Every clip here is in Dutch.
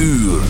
uur.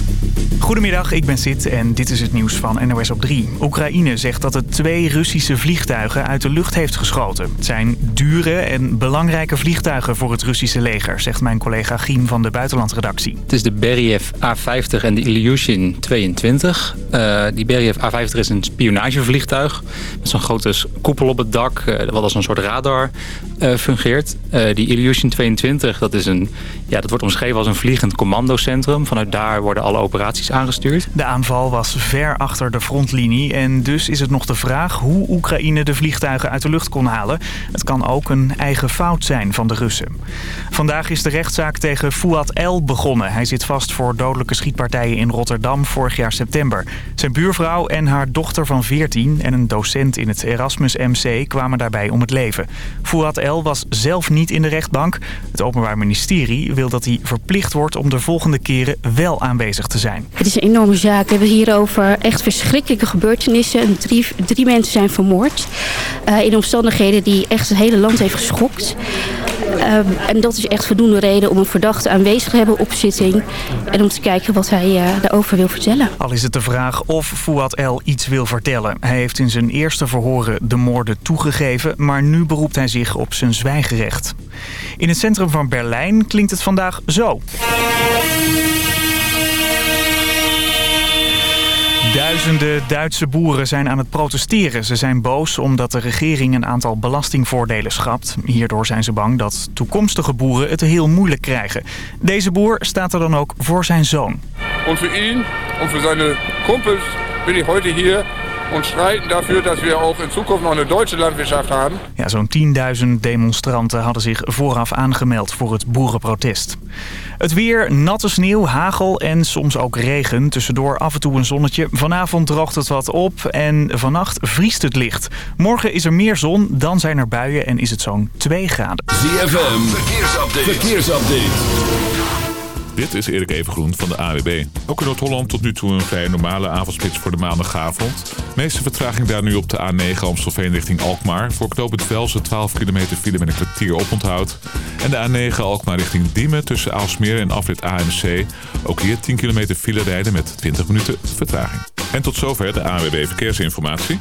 Goedemiddag, ik ben Sid en dit is het nieuws van NOS op 3. Oekraïne zegt dat het twee Russische vliegtuigen uit de lucht heeft geschoten. Het zijn dure en belangrijke vliegtuigen voor het Russische leger, zegt mijn collega Giem van de buitenlandredactie. Het is de Beriev A50 en de Ilyushin 22. Uh, die Beriev A50 is een spionagevliegtuig met zo'n grote koepel op het dak, uh, wat als een soort radar uh, fungeert. die Ilyushin 22, dat, is een, ja, dat wordt omschreven als een vliegend commandocentrum. Vanuit worden alle operaties aangestuurd. De aanval was ver achter de frontlinie en dus is het nog de vraag hoe Oekraïne de vliegtuigen uit de lucht kon halen. Het kan ook een eigen fout zijn van de Russen. Vandaag is de rechtszaak tegen Fouad El begonnen. Hij zit vast voor dodelijke schietpartijen in Rotterdam vorig jaar september. Zijn buurvrouw en haar dochter van 14 en een docent in het Erasmus MC kwamen daarbij om het leven. Fouad El was zelf niet in de rechtbank. Het Openbaar Ministerie wil dat hij verplicht wordt om de volgende keren wel aanwezig te zijn. Het is een enorme zaak. We hebben hier over echt verschrikkelijke gebeurtenissen. Drie, drie mensen zijn vermoord. Uh, in omstandigheden die echt het hele land heeft geschokt. Uh, en dat is echt voldoende reden om een verdachte aanwezig te hebben op zitting. En om te kijken wat hij uh, daarover wil vertellen. Al is het de vraag of Fouad El iets wil vertellen. Hij heeft in zijn eerste verhoren de moorden toegegeven. Maar nu beroept hij zich op zijn zwijgerecht. In het centrum van Berlijn klinkt het vandaag zo. Duizenden Duitse boeren zijn aan het protesteren. Ze zijn boos omdat de regering een aantal belastingvoordelen schapt. Hierdoor zijn ze bang dat toekomstige boeren het heel moeilijk krijgen. Deze boer staat er dan ook voor zijn zoon. En voor hem en voor zijn kumpels ben ik heute hier en strijden daarvoor dat we ook in toekomst nog een Duitse landwirtschaft hebben. Ja, zo'n 10.000 demonstranten hadden zich vooraf aangemeld voor het boerenprotest. Het weer, natte sneeuw, hagel en soms ook regen. Tussendoor af en toe een zonnetje. Vanavond droogt het wat op en vannacht vriest het licht. Morgen is er meer zon, dan zijn er buien en is het zo'n 2 graden. ZFM, verkeersupdate. verkeersupdate. Dit is Erik Evengroen van de AWB. Ook in Noord-Holland tot nu toe een vrij normale avondspits voor de maandagavond. Meeste vertraging daar nu op de A9 Amstelveen richting Alkmaar. Voor knooppunt Velsen 12 kilometer file met een kwartier oponthoud. En de A9 Alkmaar richting Diemen tussen Aalsmeer en afrit AMC. Ook hier 10 kilometer file rijden met 20 minuten vertraging. En tot zover de AWB Verkeersinformatie.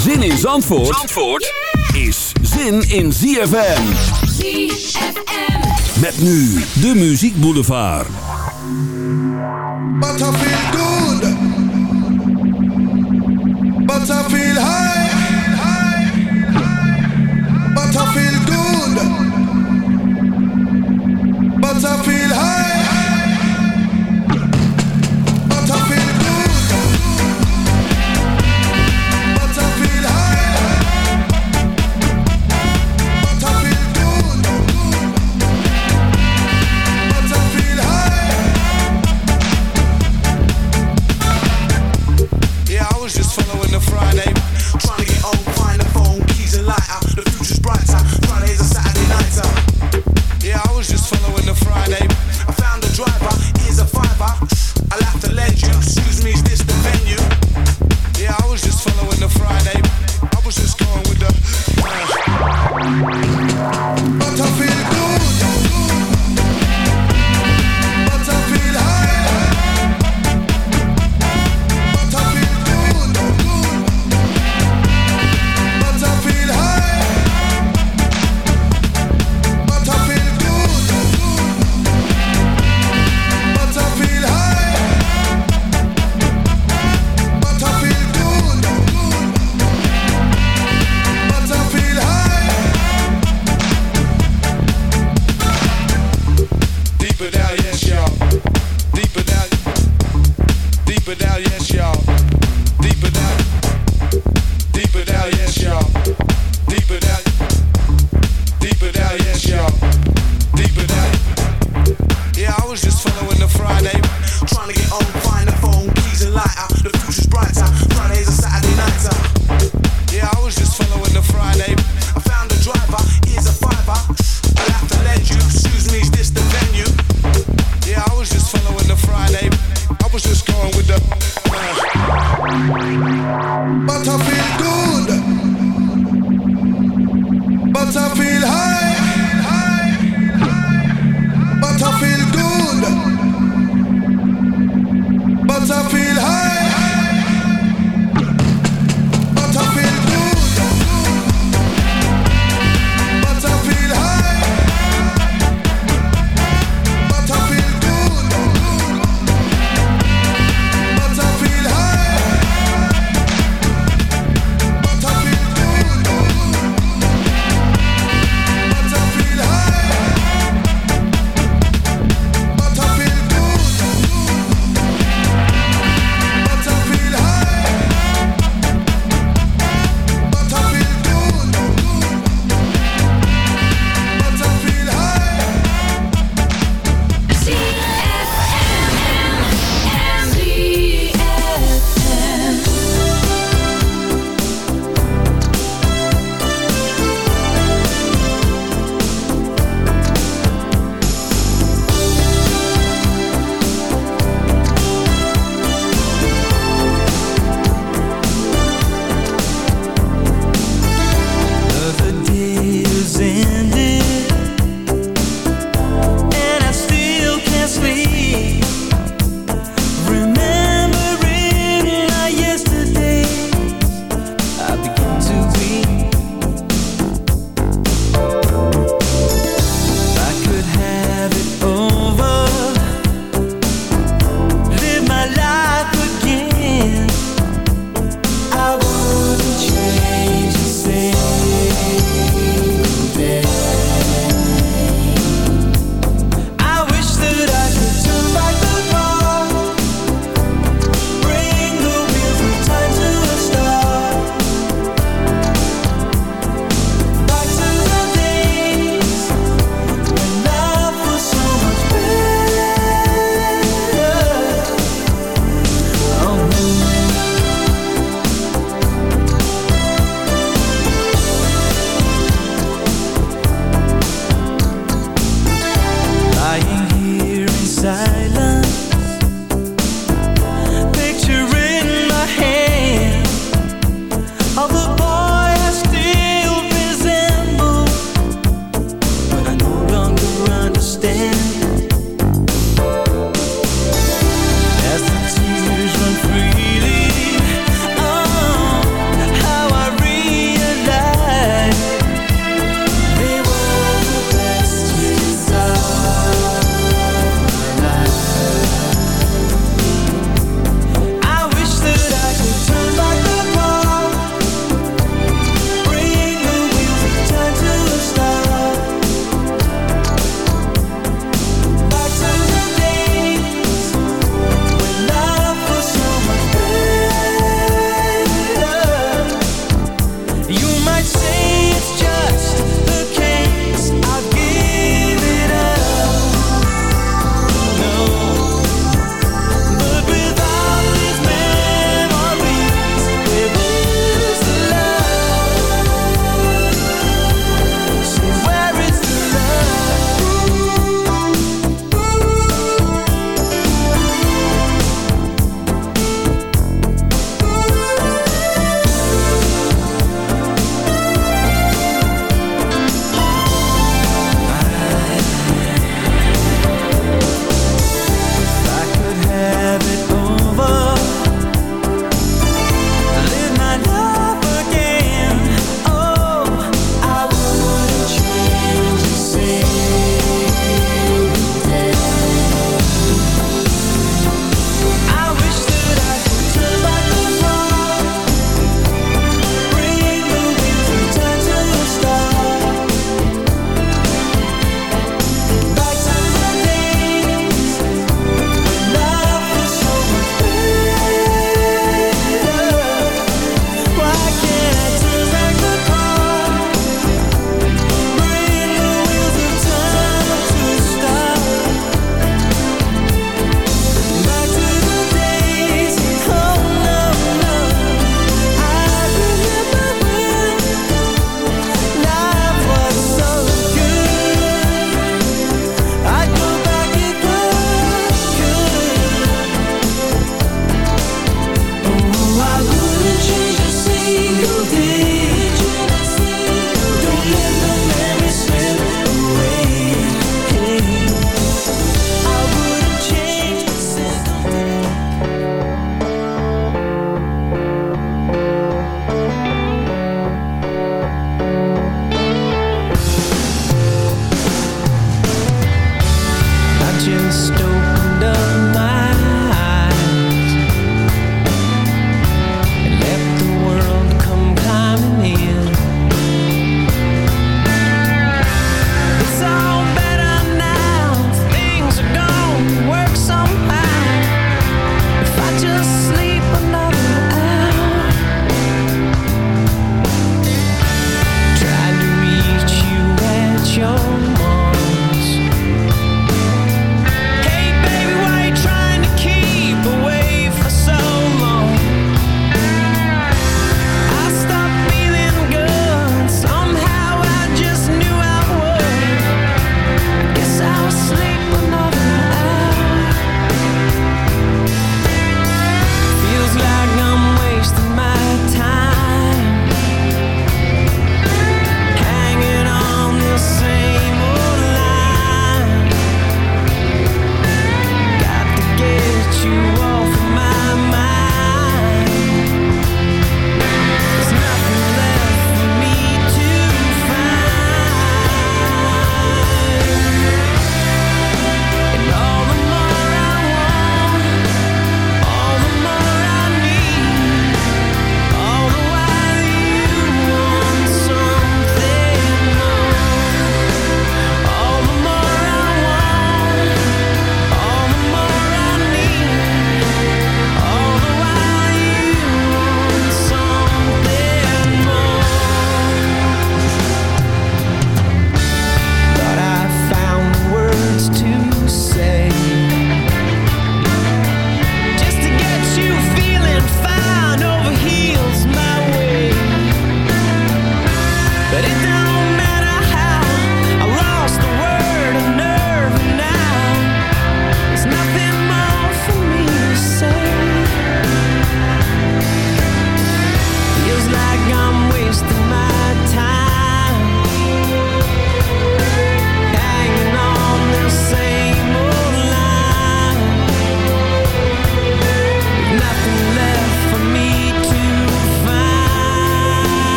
Zin in Zandvoort, Zandvoort is zin in ZFM. ZFM. Met nu de Muziek Boulevard. But I feel good. But I feel high. But I feel good. But I feel high.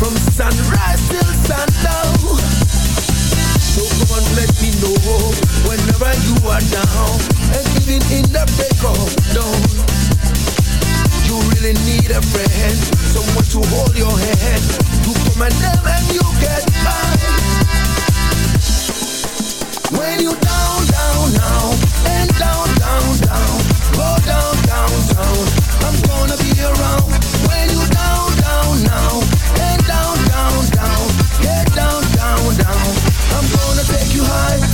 From sunrise till sundown. So come on, let me know Whenever you are down. And even in the break of dawn You really need a friend Someone to hold your hand. You come and them and you get by. When you down, down, down And down, down, down Go down, down, down I'm gonna be around. When you down I'm gonna take you high.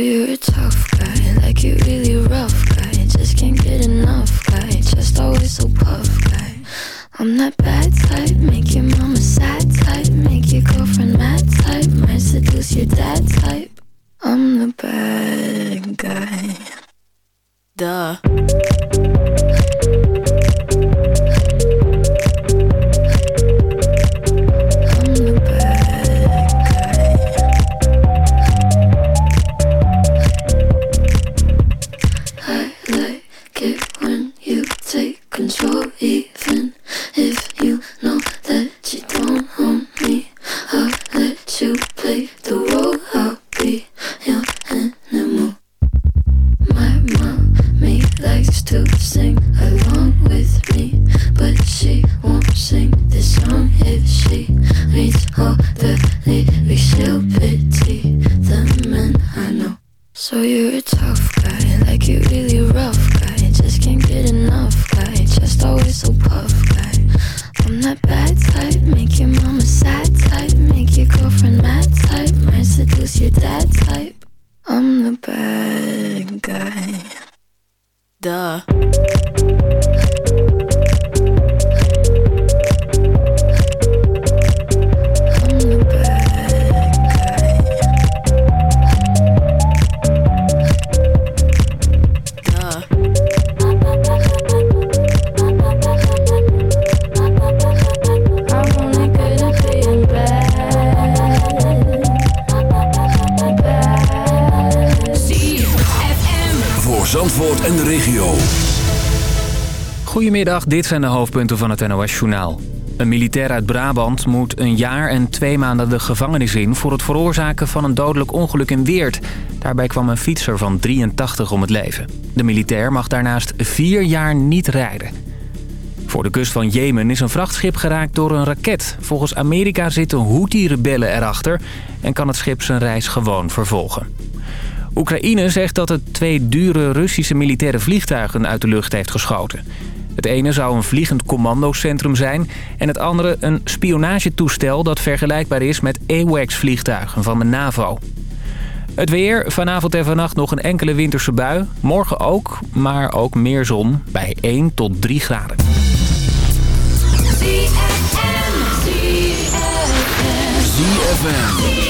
you. Zandvoort en de regio. Goedemiddag, dit zijn de hoofdpunten van het NOS-journaal. Een militair uit Brabant moet een jaar en twee maanden de gevangenis in... voor het veroorzaken van een dodelijk ongeluk in Weert. Daarbij kwam een fietser van 83 om het leven. De militair mag daarnaast vier jaar niet rijden. Voor de kust van Jemen is een vrachtschip geraakt door een raket. Volgens Amerika zitten Houthi-rebellen erachter... en kan het schip zijn reis gewoon vervolgen. Oekraïne zegt dat het twee dure Russische militaire vliegtuigen uit de lucht heeft geschoten. Het ene zou een vliegend commandocentrum zijn... en het andere een spionagetoestel dat vergelijkbaar is met AWACS-vliegtuigen van de NAVO. Het weer, vanavond en vannacht nog een enkele winterse bui. Morgen ook, maar ook meer zon bij 1 tot 3 graden. ZFM.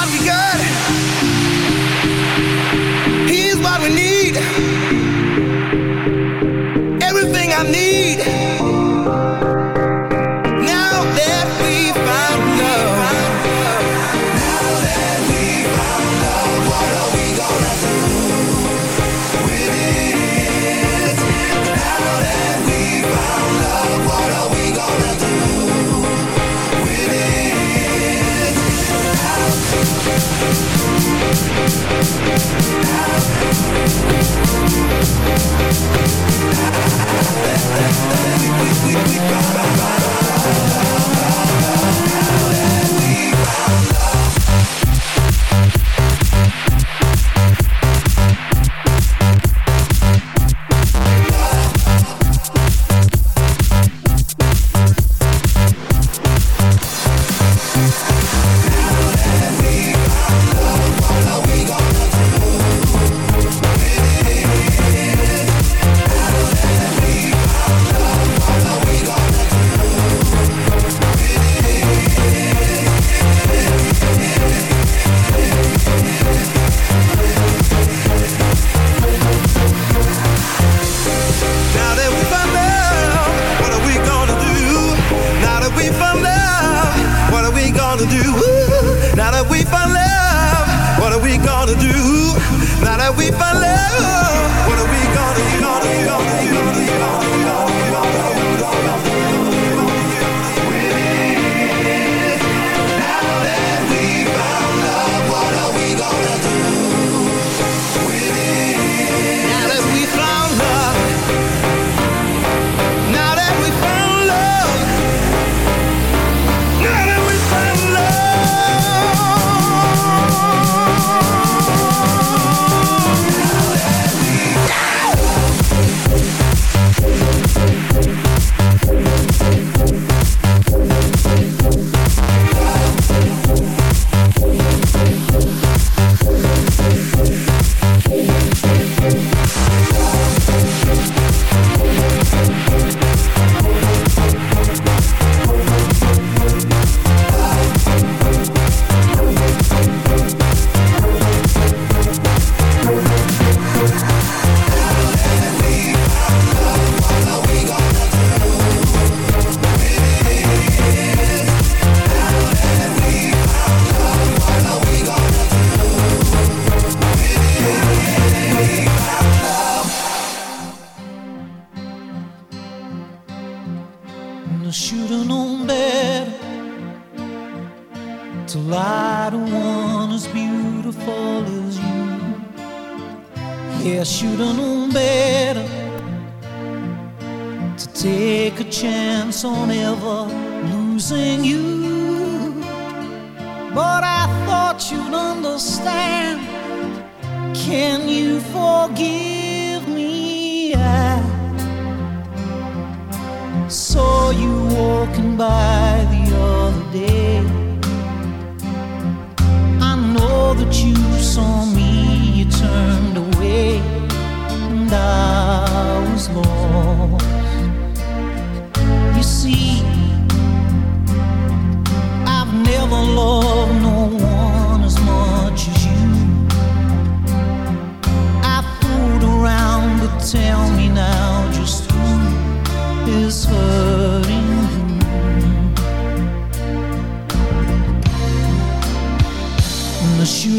love be good. Now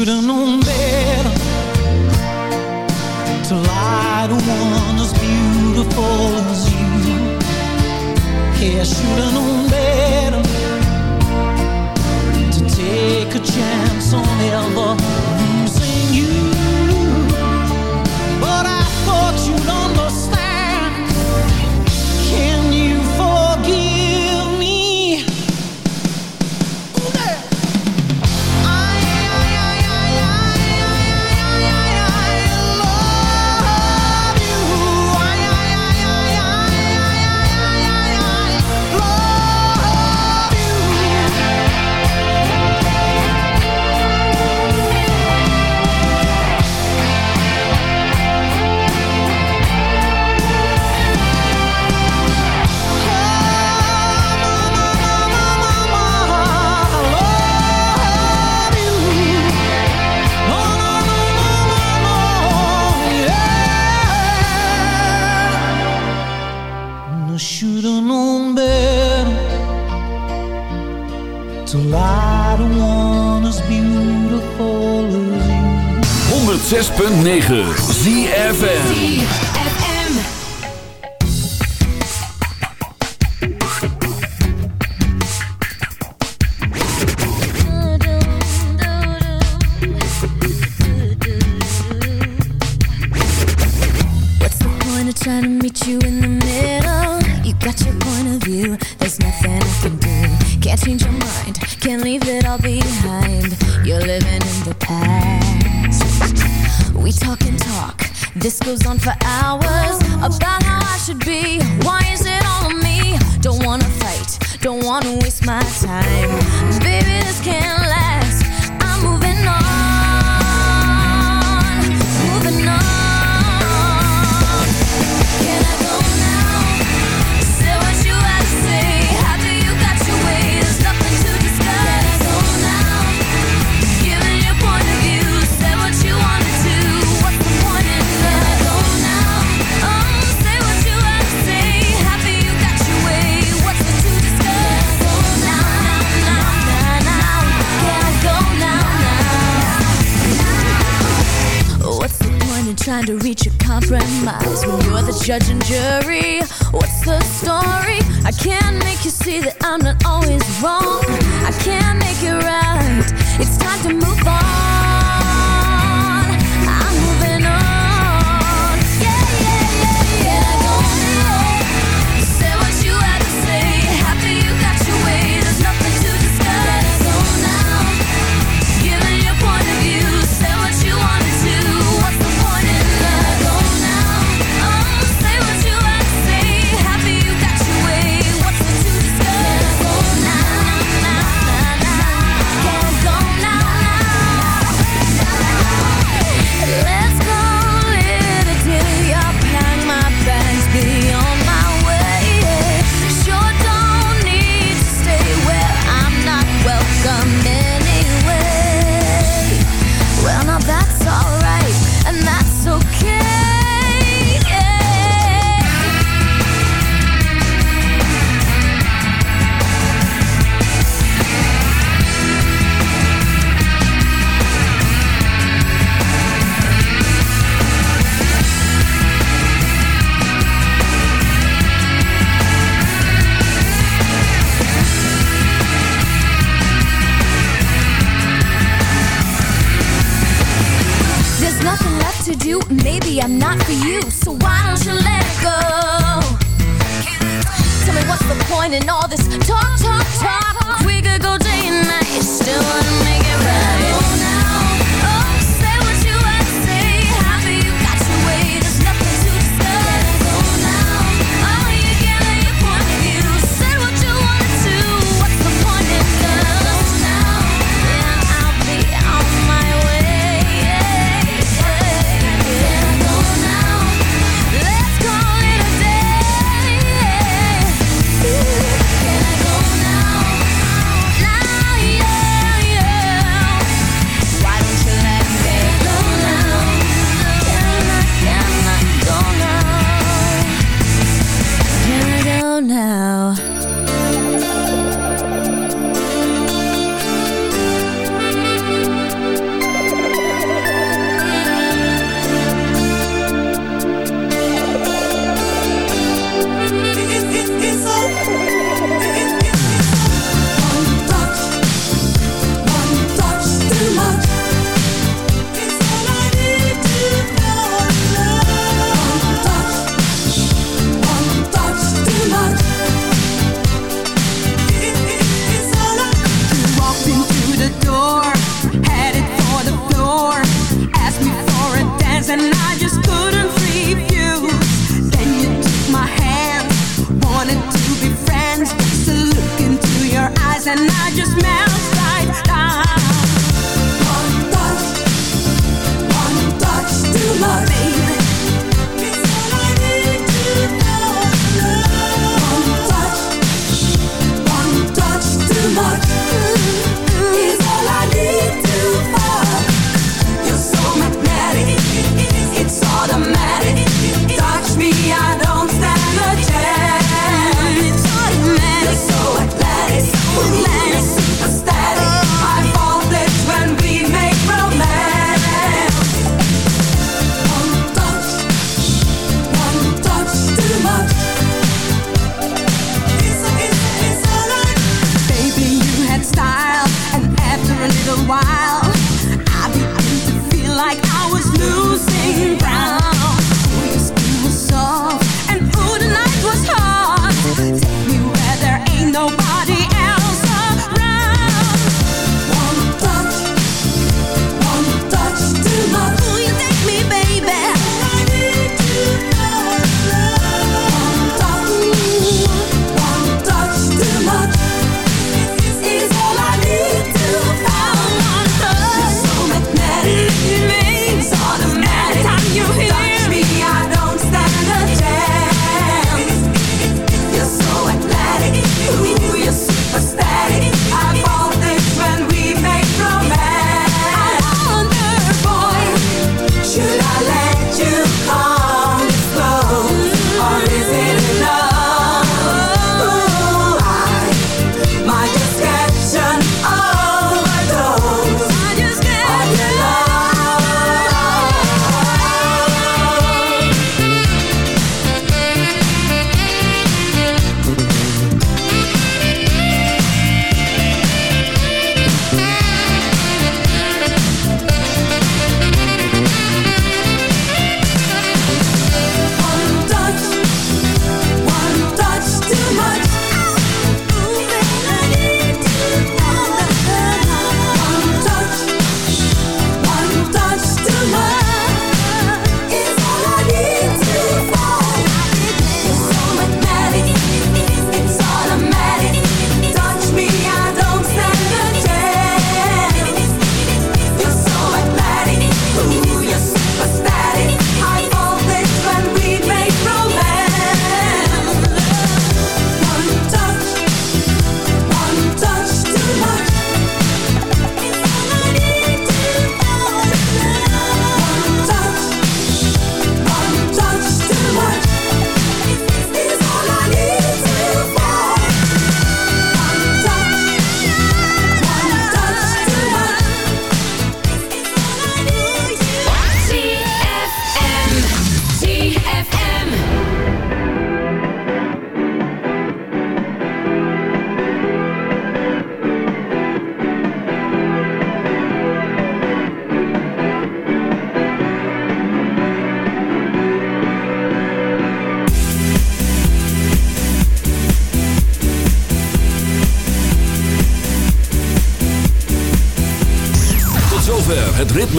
You'd have known better To lie to one as beautiful as you. Yeah, should have known better. And all this